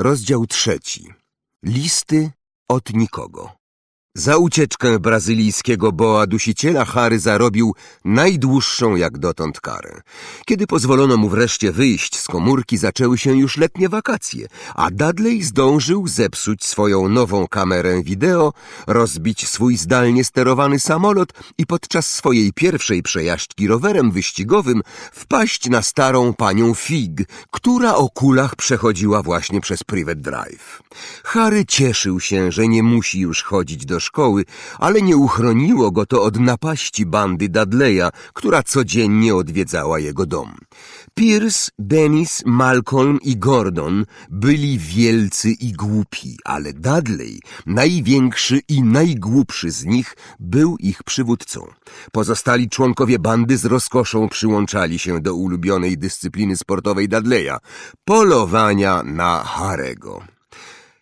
Rozdział trzeci. Listy od nikogo. Za ucieczkę brazylijskiego boa dusiciela Harry zarobił najdłuższą jak dotąd karę. Kiedy pozwolono mu wreszcie wyjść z komórki, zaczęły się już letnie wakacje, a Dudley zdążył zepsuć swoją nową kamerę wideo, rozbić swój zdalnie sterowany samolot i podczas swojej pierwszej przejażdżki rowerem wyścigowym wpaść na starą panią Fig, która o kulach przechodziła właśnie przez Private Drive. Harry cieszył się, że nie musi już chodzić do szkoły, ale nie uchroniło go to od napaści bandy Dudleya, która codziennie odwiedzała jego dom. Pierce, Dennis, Malcolm i Gordon byli wielcy i głupi, ale Dudley, największy i najgłupszy z nich, był ich przywódcą. Pozostali członkowie bandy z rozkoszą przyłączali się do ulubionej dyscypliny sportowej Dudleya – polowania na Harego.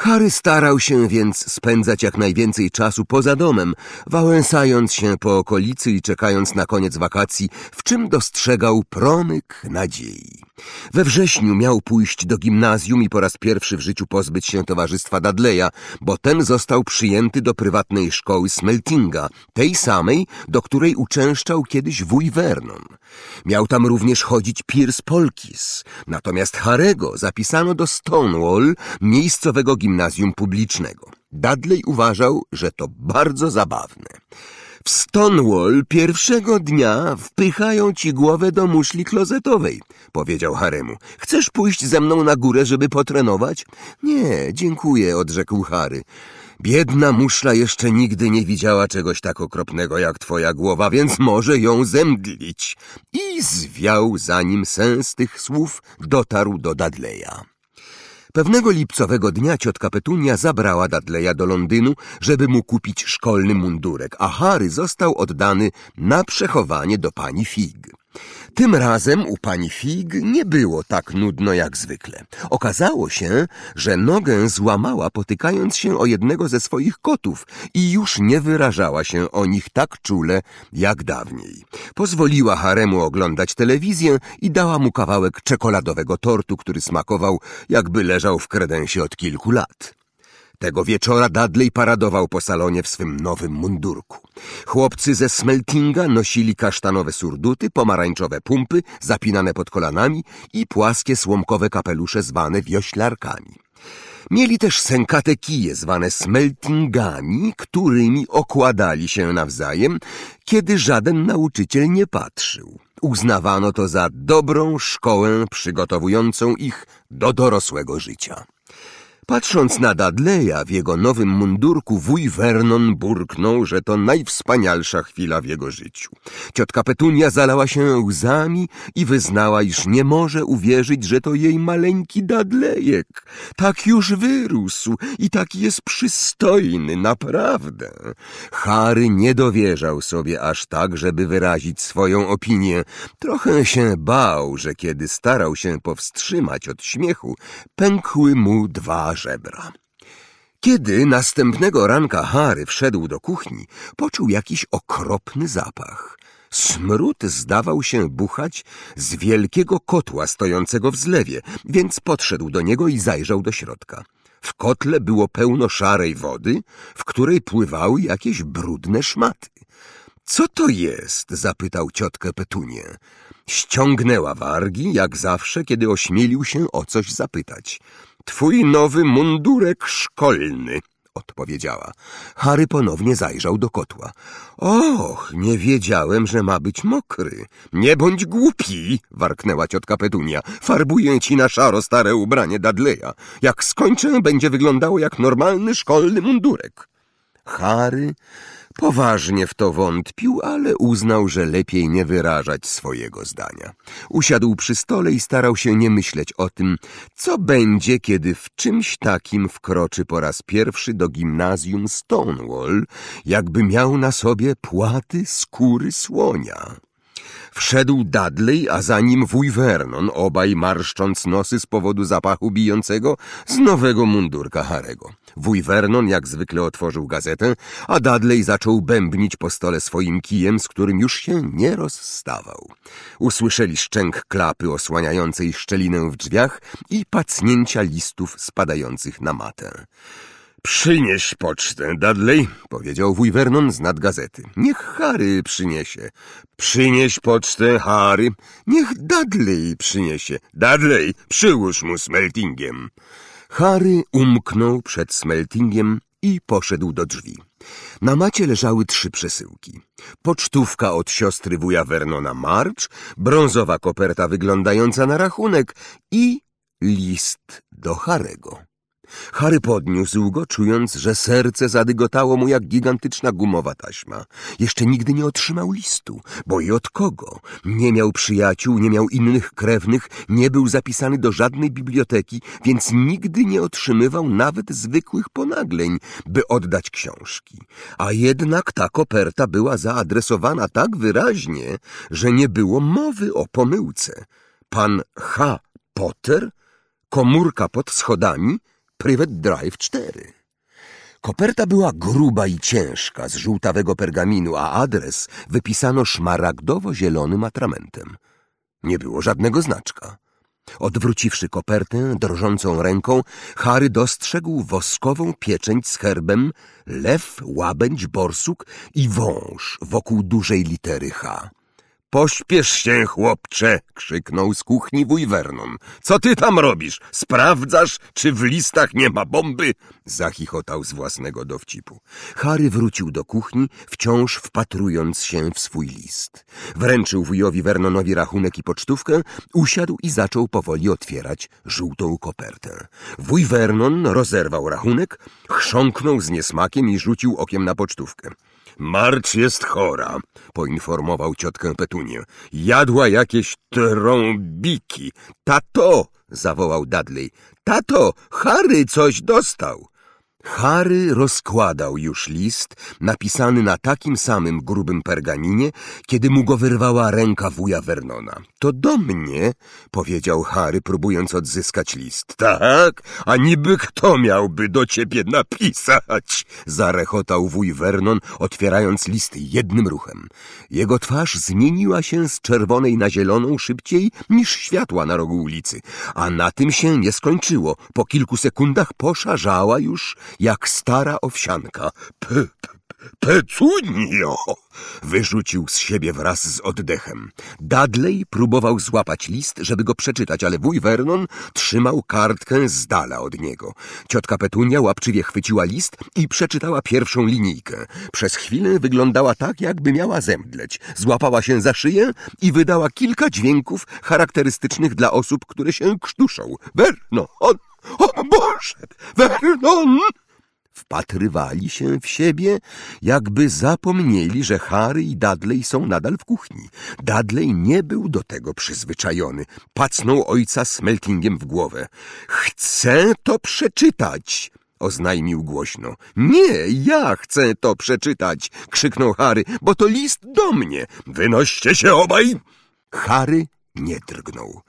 Harry starał się więc spędzać jak najwięcej czasu poza domem, wałęsając się po okolicy i czekając na koniec wakacji, w czym dostrzegał promyk nadziei. We wrześniu miał pójść do gimnazjum i po raz pierwszy w życiu pozbyć się towarzystwa Dudleya, bo ten został przyjęty do prywatnej szkoły Smeltinga, tej samej, do której uczęszczał kiedyś wuj Vernon. Miał tam również chodzić Piers Polkis, natomiast Harego zapisano do Stonewall, miejscowego gimnazjum publicznego. Dudley uważał, że to bardzo zabawne. Stonewall pierwszego dnia wpychają ci głowę do muszli klozetowej, powiedział Haremu. Chcesz pójść ze mną na górę, żeby potrenować? Nie, dziękuję, odrzekł Harry. Biedna muszla jeszcze nigdy nie widziała czegoś tak okropnego jak twoja głowa, więc może ją zemdlić. I zwiał, zanim sens tych słów dotarł do Dudleya. Pewnego lipcowego dnia ciotka Petunia zabrała Dudleya do Londynu, żeby mu kupić szkolny mundurek, a Harry został oddany na przechowanie do pani Fig. Tym razem u pani Fig nie było tak nudno jak zwykle. Okazało się, że nogę złamała potykając się o jednego ze swoich kotów i już nie wyrażała się o nich tak czule jak dawniej. Pozwoliła Haremu oglądać telewizję i dała mu kawałek czekoladowego tortu, który smakował jakby leżał w kredensie od kilku lat. Tego wieczora Dudley paradował po salonie w swym nowym mundurku. Chłopcy ze Smeltinga nosili kasztanowe surduty, pomarańczowe pumpy zapinane pod kolanami i płaskie słomkowe kapelusze zwane wioślarkami. Mieli też sękate kije zwane smeltingami, którymi okładali się nawzajem, kiedy żaden nauczyciel nie patrzył. Uznawano to za dobrą szkołę przygotowującą ich do dorosłego życia. Patrząc na Dudleya w jego nowym mundurku, wuj Vernon burknął, że to najwspanialsza chwila w jego życiu. Ciotka Petunia zalała się łzami i wyznała, iż nie może uwierzyć, że to jej maleńki Dudleyek. Tak już wyrósł i taki jest przystojny, naprawdę. Harry nie dowierzał sobie aż tak, żeby wyrazić swoją opinię. Trochę się bał, że kiedy starał się powstrzymać od śmiechu, pękły mu dwa żebra. Kiedy następnego ranka Harry wszedł do kuchni, poczuł jakiś okropny zapach. Smród zdawał się buchać z wielkiego kotła stojącego w zlewie, więc podszedł do niego i zajrzał do środka. W kotle było pełno szarej wody, w której pływały jakieś brudne szmaty. Co to jest? zapytał ciotkę Petunię. Ściągnęła wargi, jak zawsze, kiedy ośmielił się o coś zapytać. Twój nowy mundurek szkolny, odpowiedziała. Harry ponownie zajrzał do kotła. Och, nie wiedziałem, że ma być mokry. Nie bądź głupi, warknęła ciotka Petunia. Farbuję ci na szaro stare ubranie Dudleya. Jak skończę, będzie wyglądało jak normalny szkolny mundurek. Harry Poważnie w to wątpił, ale uznał, że lepiej nie wyrażać swojego zdania. Usiadł przy stole i starał się nie myśleć o tym, co będzie, kiedy w czymś takim wkroczy po raz pierwszy do gimnazjum Stonewall, jakby miał na sobie płaty skóry słonia. Wszedł Dudley, a za nim wuj Vernon, obaj marszcząc nosy z powodu zapachu bijącego z nowego mundurka Harego. Wuj Vernon jak zwykle otworzył gazetę, a Dudley zaczął bębnić po stole swoim kijem, z którym już się nie rozstawał. Usłyszeli szczęk klapy osłaniającej szczelinę w drzwiach i pacnięcia listów spadających na matę. Przynieś pocztę, Dudley, powiedział wuj Vernon z nad gazety. Niech Harry przyniesie. Przynieś pocztę, Harry. Niech Dudley przyniesie. Dudley, przyłóż mu smeltingiem. Harry umknął przed smeltingiem i poszedł do drzwi. Na macie leżały trzy przesyłki. Pocztówka od siostry wuja Vernona March, brązowa koperta wyglądająca na rachunek i list do Harego. Harry podniósł go, czując, że serce zadygotało mu jak gigantyczna gumowa taśma. Jeszcze nigdy nie otrzymał listu, bo i od kogo? Nie miał przyjaciół, nie miał innych krewnych, nie był zapisany do żadnej biblioteki, więc nigdy nie otrzymywał nawet zwykłych ponagleń, by oddać książki. A jednak ta koperta była zaadresowana tak wyraźnie, że nie było mowy o pomyłce. Pan H. Potter? Komórka pod schodami? Private Drive 4. Koperta była gruba i ciężka, z żółtawego pergaminu, a adres wypisano szmaragdowo-zielonym atramentem. Nie było żadnego znaczka. Odwróciwszy kopertę drżącą ręką, Harry dostrzegł woskową pieczęć z herbem, lew, łabędź, borsuk i wąż wokół dużej litery H. Pośpiesz się, chłopcze! krzyknął z kuchni wuj Vernon. Co ty tam robisz? Sprawdzasz, czy w listach nie ma bomby? Zachichotał z własnego dowcipu. Harry wrócił do kuchni, wciąż wpatrując się w swój list. Wręczył wujowi Vernonowi rachunek i pocztówkę, usiadł i zaczął powoli otwierać żółtą kopertę. Wuj Vernon rozerwał rachunek, chrząknął z niesmakiem i rzucił okiem na pocztówkę. Marcz jest chora, poinformował ciotkę Petunię. Jadła jakieś trąbiki. Tato, zawołał Dudley. Tato, Harry coś dostał. Harry rozkładał już list, napisany na takim samym grubym pergaminie, kiedy mu go wyrwała ręka wuja Vernona. To do mnie, powiedział Harry, próbując odzyskać list. Tak, a niby kto miałby do ciebie napisać? Zarechotał wuj Vernon, otwierając list jednym ruchem. Jego twarz zmieniła się z czerwonej na zieloną szybciej niż światła na rogu ulicy, a na tym się nie skończyło. Po kilku sekundach poszarzała już jak stara owsianka. P, p, Pecunio! Wyrzucił z siebie wraz z oddechem. Dudley próbował złapać list, żeby go przeczytać, ale wuj Vernon trzymał kartkę z dala od niego. Ciotka Petunia łapczywie chwyciła list i przeczytała pierwszą linijkę. Przez chwilę wyglądała tak, jakby miała zemdleć. Złapała się za szyję i wydała kilka dźwięków charakterystycznych dla osób, które się krztuszą. Vernon! O Boże! Vernon! Wpatrywali się w siebie, jakby zapomnieli, że Harry i Dudley są nadal w kuchni. Dudley nie był do tego przyzwyczajony. Pacnął ojca smeltingiem w głowę. Chcę to przeczytać! oznajmił głośno. Nie, ja chcę to przeczytać, krzyknął Harry, bo to list do mnie. Wynoście się obaj! Harry nie drgnął.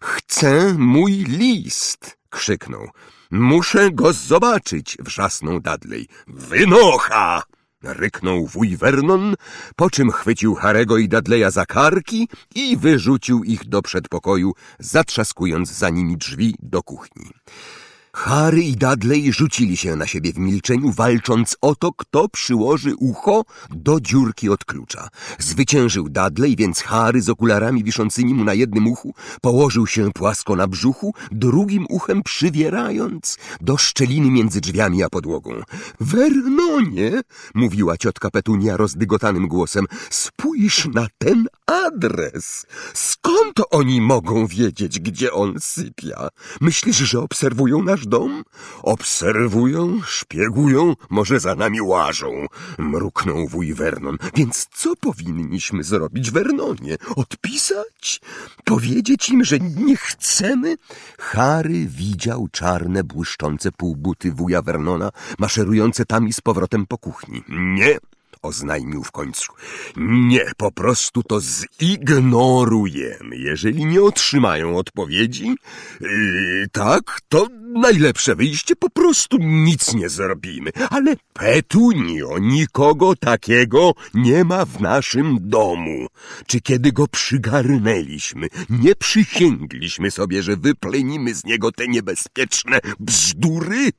Chcę mój list, krzyknął. Muszę go zobaczyć, wrzasnął Dudley. Wynocha! Ryknął wuj Vernon, po czym chwycił Harego i Dudleya za karki i wyrzucił ich do przedpokoju, zatrzaskując za nimi drzwi do kuchni. Harry i Dudley rzucili się na siebie w milczeniu, walcząc o to, kto przyłoży ucho do dziurki od klucza. Zwyciężył Dudley, więc Harry z okularami wiszącymi mu na jednym uchu położył się płasko na brzuchu, drugim uchem przywierając do szczeliny między drzwiami a podłogą. Vernonie, mówiła ciotka Petunia rozdygotanym głosem, spójrz na ten adres. Skąd oni mogą wiedzieć, gdzie on sypia? Myślisz, że obserwują nasz dom? Obserwują, szpiegują, może za nami łażą, mruknął wuj Vernon. Więc co powinniśmy zrobić, Vernonie? Odpisać? Powiedzieć im, że nie chcemy? Harry widział czarne, błyszczące półbuty wuja Vernona, maszerujące tam i z powrotem po kuchni. Nie, oznajmił w końcu. Nie, po prostu to zignorujemy. Jeżeli nie otrzymają odpowiedzi, yy, tak, to najlepsze wyjście, po prostu nic nie zrobimy. Ale Petunio, nikogo takiego nie ma w naszym domu. Czy kiedy go przygarnęliśmy, nie przysięgliśmy sobie, że wyplenimy z niego te niebezpieczne bzdury?